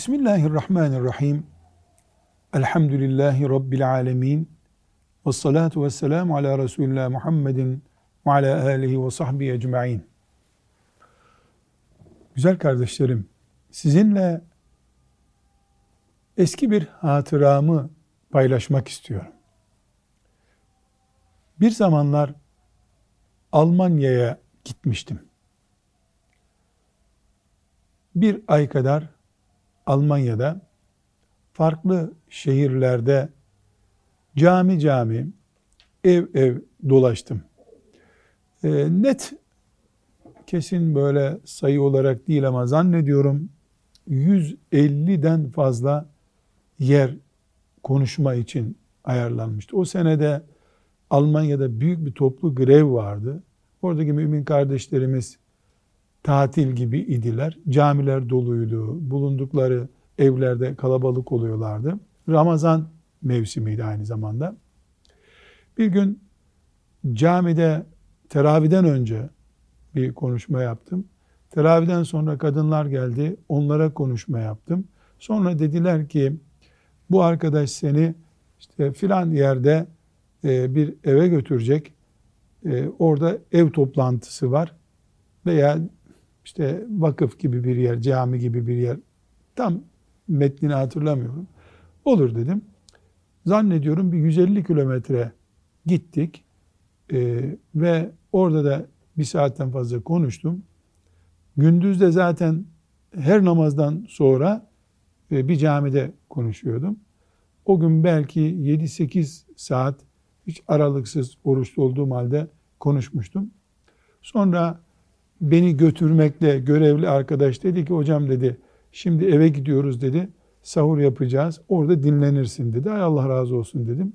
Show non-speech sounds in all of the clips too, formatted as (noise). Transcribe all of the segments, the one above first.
Bismillahirrahmanirrahim. Elhamdülillahi Rabbil alemin. Ve salatu ve selamu ala Resulullah Muhammedin ve ala alihi ve sahbihi ecma'in. Güzel kardeşlerim, sizinle eski bir hatıramı paylaşmak istiyorum. Bir zamanlar Almanya'ya gitmiştim. Bir ay kadar Almanya'da farklı şehirlerde cami cami, ev ev dolaştım. E, net kesin böyle sayı olarak değil ama zannediyorum 150'den fazla yer konuşma için ayarlanmıştı. O senede Almanya'da büyük bir toplu grev vardı. Oradaki mümin kardeşlerimiz tatil gibi idiler. Camiler doluydu. Bulundukları evlerde kalabalık oluyorlardı. Ramazan mevsimiydi aynı zamanda. Bir gün camide teraviden önce bir konuşma yaptım. Teraviden sonra kadınlar geldi. Onlara konuşma yaptım. Sonra dediler ki bu arkadaş seni işte filan yerde e, bir eve götürecek. E, orada ev toplantısı var. Veya işte vakıf gibi bir yer, cami gibi bir yer. Tam metnini hatırlamıyorum. Olur dedim. Zannediyorum bir 150 kilometre gittik ee, ve orada da bir saatten fazla konuştum. Gündüz de zaten her namazdan sonra e, bir camide konuşuyordum. O gün belki 7-8 saat hiç aralıksız oruçlu olduğum halde konuşmuştum. Sonra beni götürmekle görevli arkadaş dedi ki hocam dedi şimdi eve gidiyoruz dedi. Sahur yapacağız. Orada dinlenirsin dedi. Ay Allah razı olsun dedim.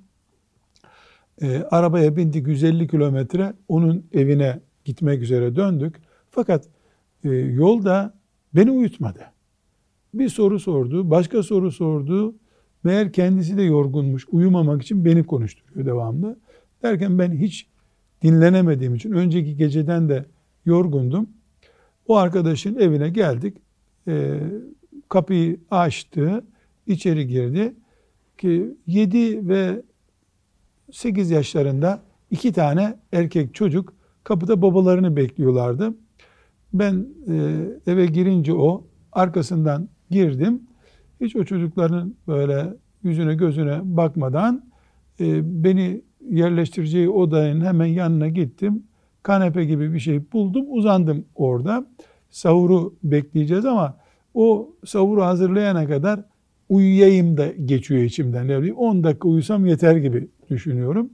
E, arabaya bindik 150 kilometre onun evine gitmek üzere döndük. Fakat e, yolda beni uyutmadı. Bir soru sordu, başka soru sordu. Meğer kendisi de yorgunmuş, uyumamak için beni konuşturuyor devamlı. Derken ben hiç dinlenemediğim için önceki geceden de yorgundum. O arkadaşın evine geldik. E, kapıyı açtı, içeri girdi. Ki 7 ve 8 yaşlarında iki tane erkek çocuk kapıda babalarını bekliyorlardı. Ben e, eve girince o arkasından girdim. Hiç o çocukların böyle yüzüne gözüne bakmadan e, beni yerleştireceği odanın hemen yanına gittim kanepe gibi bir şey buldum uzandım orada. Sahuru bekleyeceğiz ama o sahuru hazırlayana kadar uyuyayım da geçiyor içimden. Yani 10 dakika uyusam yeter gibi düşünüyorum.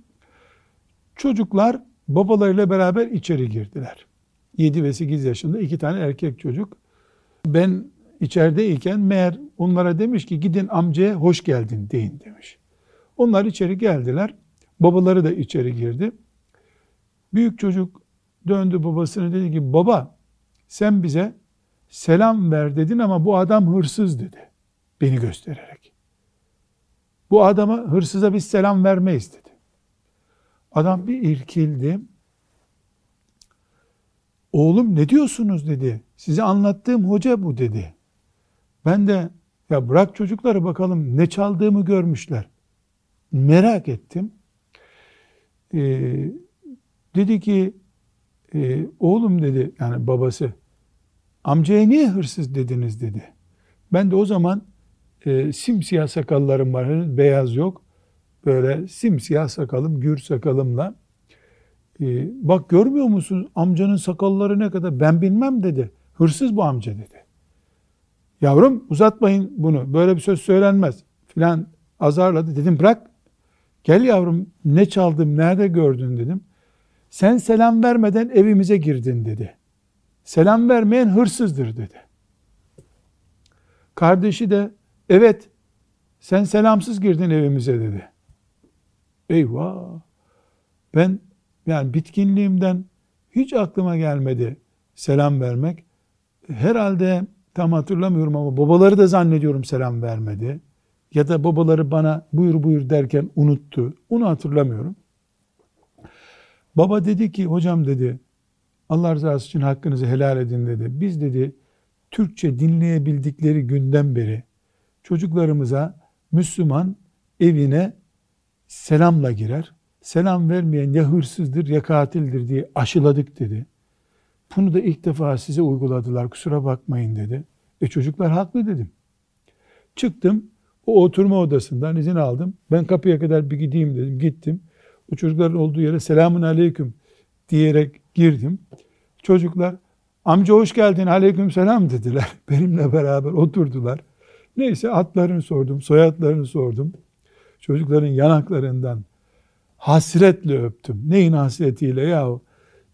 Çocuklar babalarıyla beraber içeri girdiler. 7 ve 8 yaşında iki tane erkek çocuk. Ben içerideyken meğer onlara demiş ki gidin amcaya hoş geldin deyin demiş. Onlar içeri geldiler. Babaları da içeri girdi. Büyük çocuk döndü babasına dedi ki baba sen bize selam ver dedin ama bu adam hırsız dedi. Beni göstererek. Bu adama hırsıza biz selam vermeyiz dedi. Adam bir irkildi. Oğlum ne diyorsunuz dedi. Size anlattığım hoca bu dedi. Ben de ya bırak çocukları bakalım ne çaldığımı görmüşler. Merak ettim. Ee, dedi ki e, oğlum dedi yani babası amcaya niye hırsız dediniz dedi. Ben de o zaman e, simsiyah sakallarım var henüz beyaz yok. Böyle simsiyah sakalım gür sakalımla e, bak görmüyor musun amcanın sakalları ne kadar ben bilmem dedi. Hırsız bu amca dedi. Yavrum uzatmayın bunu böyle bir söz söylenmez filan azarladı. Dedim bırak gel yavrum ne çaldım nerede gördün dedim. Sen selam vermeden evimize girdin dedi. Selam vermeyen hırsızdır dedi. Kardeşi de evet sen selamsız girdin evimize dedi. Eyvah! Ben yani bitkinliğimden hiç aklıma gelmedi selam vermek. Herhalde tam hatırlamıyorum ama babaları da zannediyorum selam vermedi. Ya da babaları bana buyur buyur derken unuttu. Onu hatırlamıyorum. Baba dedi ki hocam dedi Allah rızası için hakkınızı helal edin dedi. Biz dedi Türkçe dinleyebildikleri günden beri çocuklarımıza Müslüman evine selamla girer. Selam vermeyen ya hırsızdır ya katildir diye aşıladık dedi. Bunu da ilk defa size uyguladılar kusura bakmayın dedi. E çocuklar haklı dedim. Çıktım o oturma odasından izin aldım. Ben kapıya kadar bir gideyim dedim. Gittim. O çocukların olduğu yere selamun aleyküm diyerek girdim. Çocuklar amca hoş geldin aleyküm selam dediler. (laughs) Benimle beraber oturdular. Neyse adlarını sordum, soyadlarını sordum. Çocukların yanaklarından hasretle öptüm. Neyin hasretiyle yahu?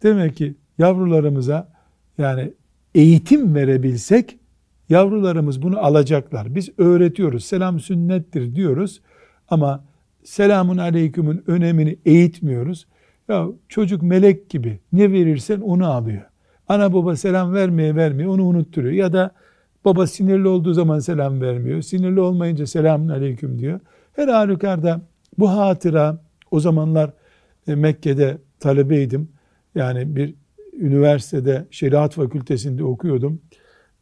Demek ki yavrularımıza yani eğitim verebilsek yavrularımız bunu alacaklar. Biz öğretiyoruz. Selam sünnettir diyoruz ama selamun aleykümün önemini eğitmiyoruz. Ya çocuk melek gibi ne verirsen onu alıyor. Ana baba selam vermeye vermiyor onu unutturuyor. Ya da baba sinirli olduğu zaman selam vermiyor. Sinirli olmayınca selamun aleyküm diyor. Her halükarda bu hatıra o zamanlar e, Mekke'de talebeydim. Yani bir üniversitede şeriat fakültesinde okuyordum.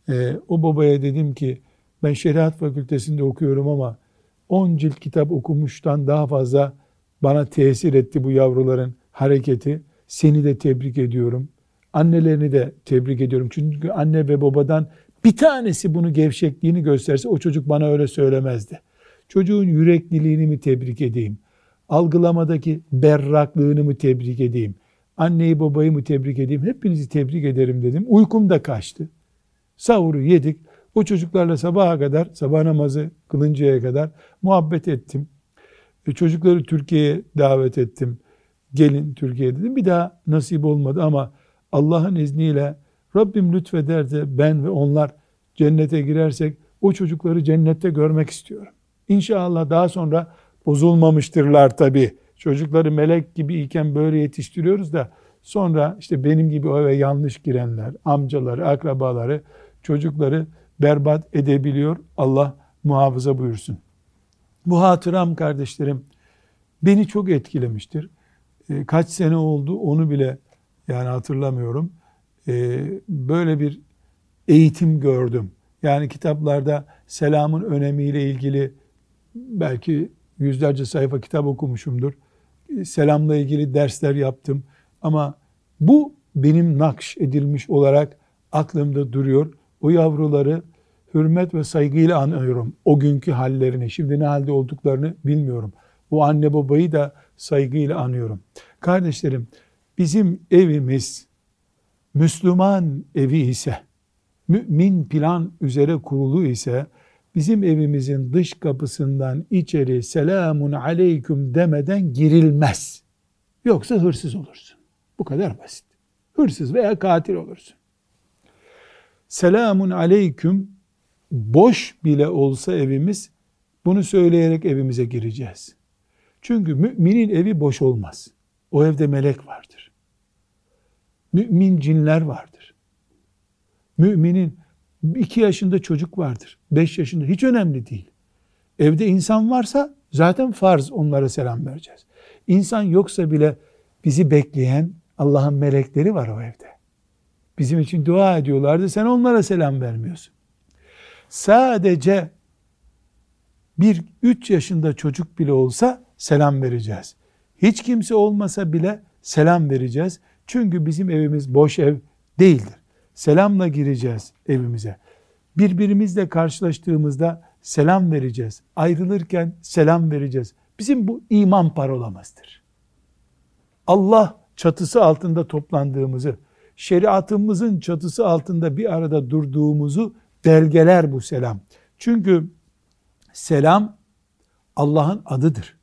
E, o babaya dedim ki ben şeriat fakültesinde okuyorum ama 10 cilt kitap okumuştan daha fazla bana tesir etti bu yavruların hareketi. Seni de tebrik ediyorum. Annelerini de tebrik ediyorum. Çünkü anne ve babadan bir tanesi bunu gevşekliğini gösterse o çocuk bana öyle söylemezdi. Çocuğun yürekliliğini mi tebrik edeyim? Algılamadaki berraklığını mı tebrik edeyim? Anneyi babayı mı tebrik edeyim? Hepinizi tebrik ederim dedim. Uykum da kaçtı. Sahuru yedik. O çocuklarla sabaha kadar, sabah namazı kılıncaya kadar muhabbet ettim. E, çocukları Türkiye'ye davet ettim. Gelin Türkiye'ye dedim. Bir daha nasip olmadı ama Allah'ın izniyle Rabbim lütfeder de ben ve onlar cennete girersek o çocukları cennette görmek istiyorum. İnşallah daha sonra bozulmamıştırlar tabi. Çocukları melek gibi iken böyle yetiştiriyoruz da sonra işte benim gibi o eve yanlış girenler, amcaları, akrabaları, çocukları berbat edebiliyor. Allah muhafaza buyursun. Bu hatıram kardeşlerim beni çok etkilemiştir. E, kaç sene oldu onu bile yani hatırlamıyorum. E, böyle bir eğitim gördüm. Yani kitaplarda selamın önemiyle ilgili belki yüzlerce sayfa kitap okumuşumdur. Selamla ilgili dersler yaptım. Ama bu benim nakş edilmiş olarak aklımda duruyor. O yavruları hürmet ve saygıyla anıyorum. O günkü hallerini, şimdi ne halde olduklarını bilmiyorum. O anne babayı da saygıyla anıyorum. Kardeşlerim, bizim evimiz Müslüman evi ise, mümin plan üzere kurulu ise, bizim evimizin dış kapısından içeri selamun aleyküm demeden girilmez. Yoksa hırsız olursun. Bu kadar basit. Hırsız veya katil olursun. Selamun aleyküm boş bile olsa evimiz bunu söyleyerek evimize gireceğiz. Çünkü müminin evi boş olmaz. O evde melek vardır. Mümin cinler vardır. Müminin iki yaşında çocuk vardır. Beş yaşında hiç önemli değil. Evde insan varsa zaten farz onlara selam vereceğiz. İnsan yoksa bile bizi bekleyen Allah'ın melekleri var o evde. Bizim için dua ediyorlardı. Sen onlara selam vermiyorsun. Sadece bir üç yaşında çocuk bile olsa selam vereceğiz. Hiç kimse olmasa bile selam vereceğiz. Çünkü bizim evimiz boş ev değildir. Selamla gireceğiz evimize. Birbirimizle karşılaştığımızda selam vereceğiz. Ayrılırken selam vereceğiz. Bizim bu iman parolamızdır. Allah çatısı altında toplandığımızı, şeriatımızın çatısı altında bir arada durduğumuzu belgeler bu selam. Çünkü selam Allah'ın adıdır.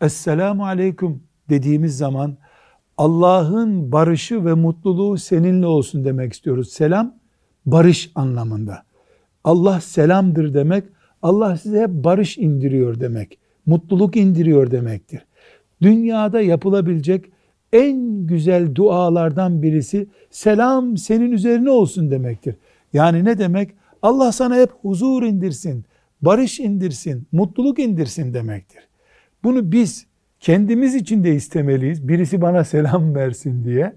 Esselamu aleyküm dediğimiz zaman Allah'ın barışı ve mutluluğu seninle olsun demek istiyoruz. Selam barış anlamında. Allah selamdır demek, Allah size hep barış indiriyor demek. Mutluluk indiriyor demektir. Dünyada yapılabilecek en güzel dualardan birisi selam senin üzerine olsun demektir. Yani ne demek? Allah sana hep huzur indirsin, barış indirsin, mutluluk indirsin demektir. Bunu biz kendimiz için de istemeliyiz. Birisi bana selam (laughs) versin diye.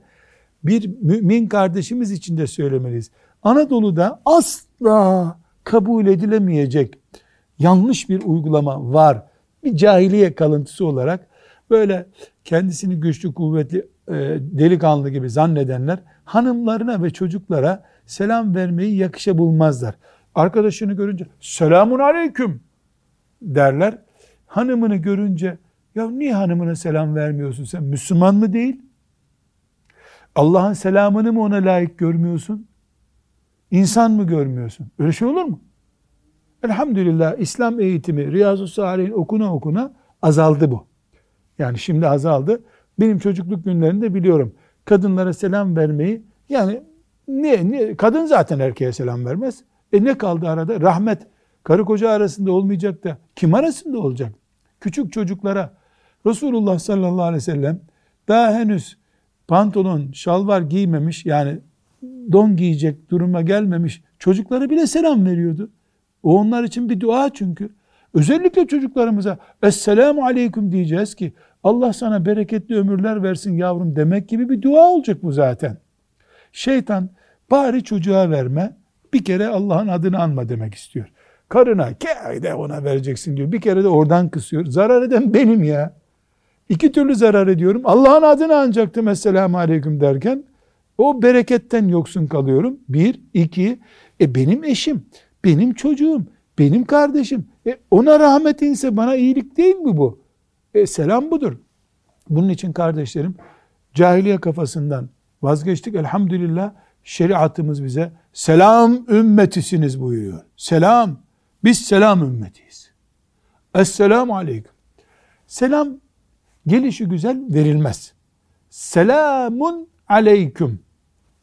Bir mümin kardeşimiz için de söylemeliyiz. Anadolu'da asla kabul edilemeyecek yanlış bir uygulama var. Bir cahiliye kalıntısı olarak böyle kendisini güçlü, kuvvetli, e, delikanlı gibi zannedenler hanımlarına ve çocuklara selam vermeyi yakışa bulmazlar. Arkadaşını görünce selamun aleyküm derler. Hanımını görünce ya niye hanımına selam vermiyorsun sen? Müslüman mı değil? Allah'ın selamını mı ona layık görmüyorsun? İnsan mı görmüyorsun? Öyle şey olur mu? Elhamdülillah İslam eğitimi Riyazu Salih'in okuna okuna azaldı bu. Yani şimdi azaldı. Benim çocukluk günlerinde biliyorum. Kadınlara selam vermeyi yani ne, ne kadın zaten erkeğe selam vermez. E ne kaldı arada? Rahmet karı koca arasında olmayacak da kim arasında olacak? Küçük çocuklara Resulullah sallallahu aleyhi ve sellem daha henüz pantolon, şalvar giymemiş yani don giyecek duruma gelmemiş çocuklara bile selam veriyordu. O onlar için bir dua çünkü. Özellikle çocuklarımıza Esselamu Aleyküm diyeceğiz ki Allah sana bereketli ömürler versin yavrum demek gibi bir dua olacak bu zaten. Şeytan bari çocuğa verme bir kere Allah'ın adını anma demek istiyor. Karına de ona vereceksin diyor. Bir kere de oradan kısıyor. Zarar eden benim ya. İki türlü zarar ediyorum. Allah'ın adını anacaktım Esselamu Aleyküm derken o bereketten yoksun kalıyorum. Bir, iki, e benim eşim, benim çocuğum, benim kardeşim. E ona rahmet inse bana iyilik değil mi bu? E selam budur. Bunun için kardeşlerim cahiliye kafasından vazgeçtik. Elhamdülillah şeriatımız bize selam ümmetisiniz buyuruyor. Selam. Biz selam ümmetiyiz. Esselamu aleyküm. Selam gelişi güzel verilmez. Selamun aleyküm.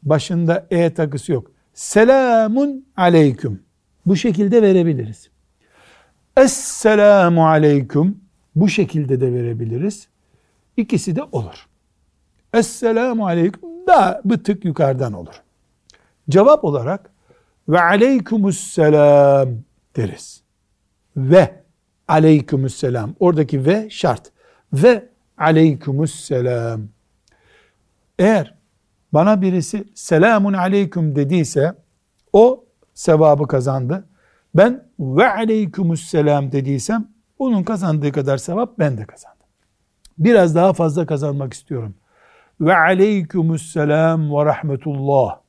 Başında e takısı yok. Selamun aleyküm. Bu şekilde verebiliriz. Esselamu aleyküm. Bu şekilde de verebiliriz. İkisi de olur. Esselamu aleyküm daha bir tık yukarıdan olur. Cevap olarak ve aleykümüsselam deriz. Ve aleykümüsselam. Oradaki ve şart. Ve aleykümüsselam. Eğer bana birisi selamun aleyküm dediyse o sevabı kazandı. Ben ve aleykümüsselam dediysem onun kazandığı kadar sevap ben de kazandım. Biraz daha fazla kazanmak istiyorum. Ve aleykümüsselam ve rahmetullah.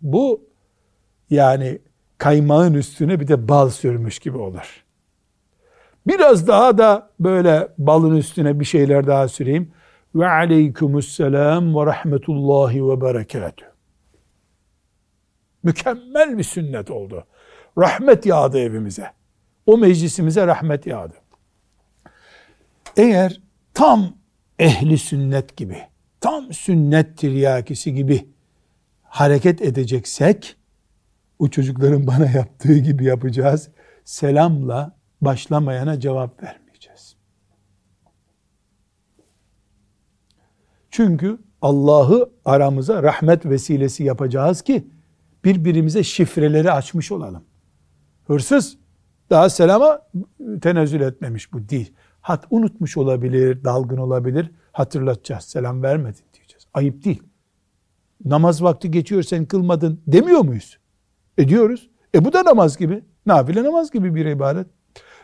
Bu yani kaymağın üstüne bir de bal sürmüş gibi olur. Biraz daha da böyle balın üstüne bir şeyler daha süreyim. Ve aleykümüsselam ve rahmetullahi ve berekatü. Mükemmel bir sünnet oldu. Rahmet yağdı evimize. O meclisimize rahmet yağdı. Eğer tam ehli sünnet gibi, tam sünnet tiryakisi gibi hareket edeceksek, o çocukların bana yaptığı gibi yapacağız. Selamla başlamayana cevap vermeyeceğiz. Çünkü Allah'ı aramıza rahmet vesilesi yapacağız ki birbirimize şifreleri açmış olalım. Hırsız daha selama tenezzül etmemiş bu değil. Hat unutmuş olabilir, dalgın olabilir. Hatırlatacağız. Selam vermedin diyeceğiz. Ayıp değil. Namaz vakti geçiyor sen kılmadın demiyor muyuz? Ediyoruz. E bu da namaz gibi. Nafile namaz gibi bir ibadet.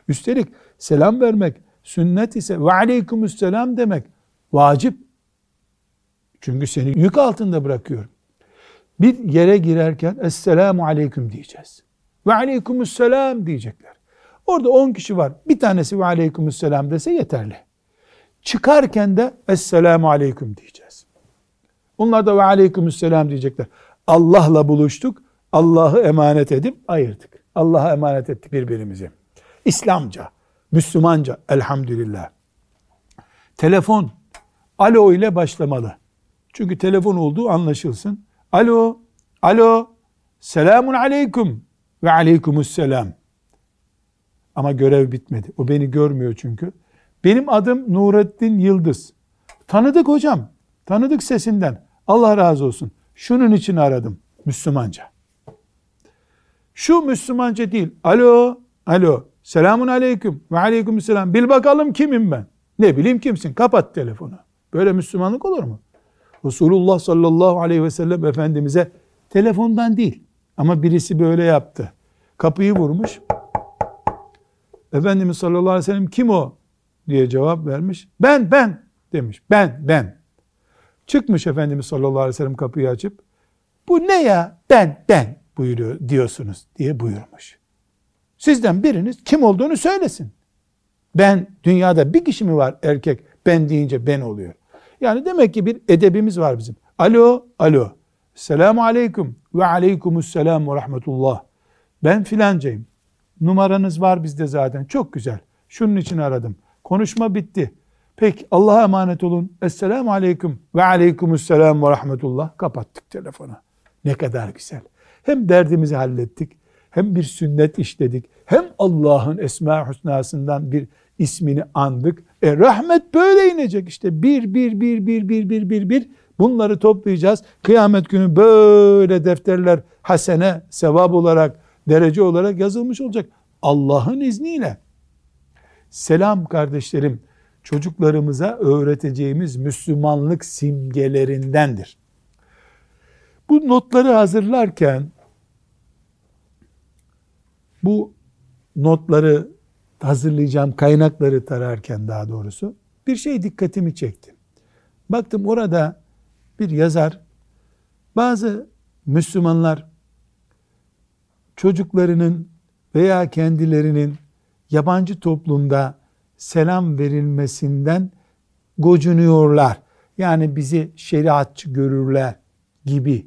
Üstelik selam vermek sünnet ise ve aleykümüsselam demek vacip. Çünkü seni yük altında bırakıyor. Bir yere girerken Esselamu Aleyküm diyeceğiz. Ve Aleykümüsselam diyecekler. Orada 10 kişi var. Bir tanesi ve Aleykümüsselam dese yeterli. Çıkarken de Esselamu Aleyküm diyeceğiz. Onlar da ve Aleykümüsselam diyecekler. Allah'la buluştuk. Allah'ı emanet edip ayırdık. Allah'a emanet ettik birbirimizi. İslamca, Müslümanca elhamdülillah. Telefon alo ile başlamalı. Çünkü telefon olduğu anlaşılsın. Alo, alo, selamun aleyküm ve aleykümüsselam. Ama görev bitmedi. O beni görmüyor çünkü. Benim adım Nurettin Yıldız. Tanıdık hocam. Tanıdık sesinden. Allah razı olsun. Şunun için aradım. Müslümanca. Şu Müslümanca değil. Alo, alo. Selamun aleyküm ve aleyküm selam. Bil bakalım kimim ben. Ne bileyim kimsin. Kapat telefonu. Böyle Müslümanlık olur mu? Resulullah sallallahu aleyhi ve sellem Efendimiz'e telefondan değil ama birisi böyle yaptı. Kapıyı vurmuş. Efendimiz sallallahu aleyhi ve sellem kim o diye cevap vermiş. Ben ben demiş. Ben ben. Çıkmış Efendimiz sallallahu aleyhi ve sellem kapıyı açıp bu ne ya ben ben buyuruyor diyorsunuz diye buyurmuş. Sizden biriniz kim olduğunu söylesin. Ben dünyada bir kişi mi var erkek ben deyince ben oluyor. Yani demek ki bir edebimiz var bizim. Alo, alo. Selamu aleyküm ve aleykümüsselam ve rahmetullah. Ben filancayım. Numaranız var bizde zaten. Çok güzel. Şunun için aradım. Konuşma bitti. Peki Allah'a emanet olun. Esselamu aleyküm ve aleykümüsselam ve rahmetullah. Kapattık telefonu. Ne kadar güzel. Hem derdimizi hallettik, hem bir sünnet işledik, hem Allah'ın Esma Hüsna'sından bir ismini andık. E rahmet böyle inecek işte. Bir, bir, bir, bir, bir, bir, bir, bir. Bunları toplayacağız. Kıyamet günü böyle defterler hasene, sevap olarak, derece olarak yazılmış olacak. Allah'ın izniyle. Selam kardeşlerim, çocuklarımıza öğreteceğimiz Müslümanlık simgelerindendir. Bu notları hazırlarken bu notları hazırlayacağım kaynakları tararken daha doğrusu bir şey dikkatimi çekti. Baktım orada bir yazar bazı Müslümanlar çocuklarının veya kendilerinin yabancı toplumda selam verilmesinden gocunuyorlar. Yani bizi şeriatçı görürler gibi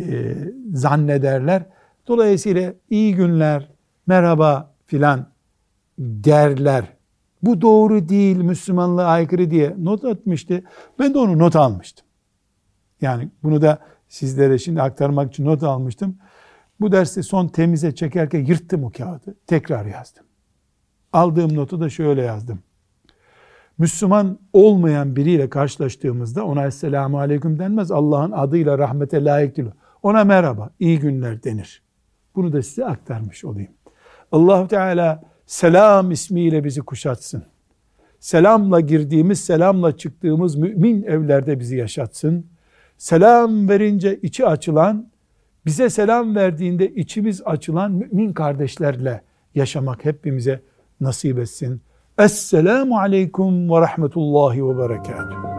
e, zannederler. Dolayısıyla iyi günler, merhaba filan derler. Bu doğru değil, Müslümanlığa aykırı diye not atmıştı. Ben de onu not almıştım. Yani bunu da sizlere şimdi aktarmak için not almıştım. Bu dersi son temize çekerken yırttım o kağıdı. Tekrar yazdım. Aldığım notu da şöyle yazdım. Müslüman olmayan biriyle karşılaştığımızda ona Esselamu Aleyküm denmez. Allah'ın adıyla rahmete layık değil. Ona merhaba, iyi günler denir. Bunu da size aktarmış olayım. allah Teala selam ismiyle bizi kuşatsın. Selamla girdiğimiz, selamla çıktığımız mümin evlerde bizi yaşatsın. Selam verince içi açılan, bize selam verdiğinde içimiz açılan mümin kardeşlerle yaşamak hepimize nasip etsin. Esselamu aleyküm ve rahmetullahi ve berekatuhu.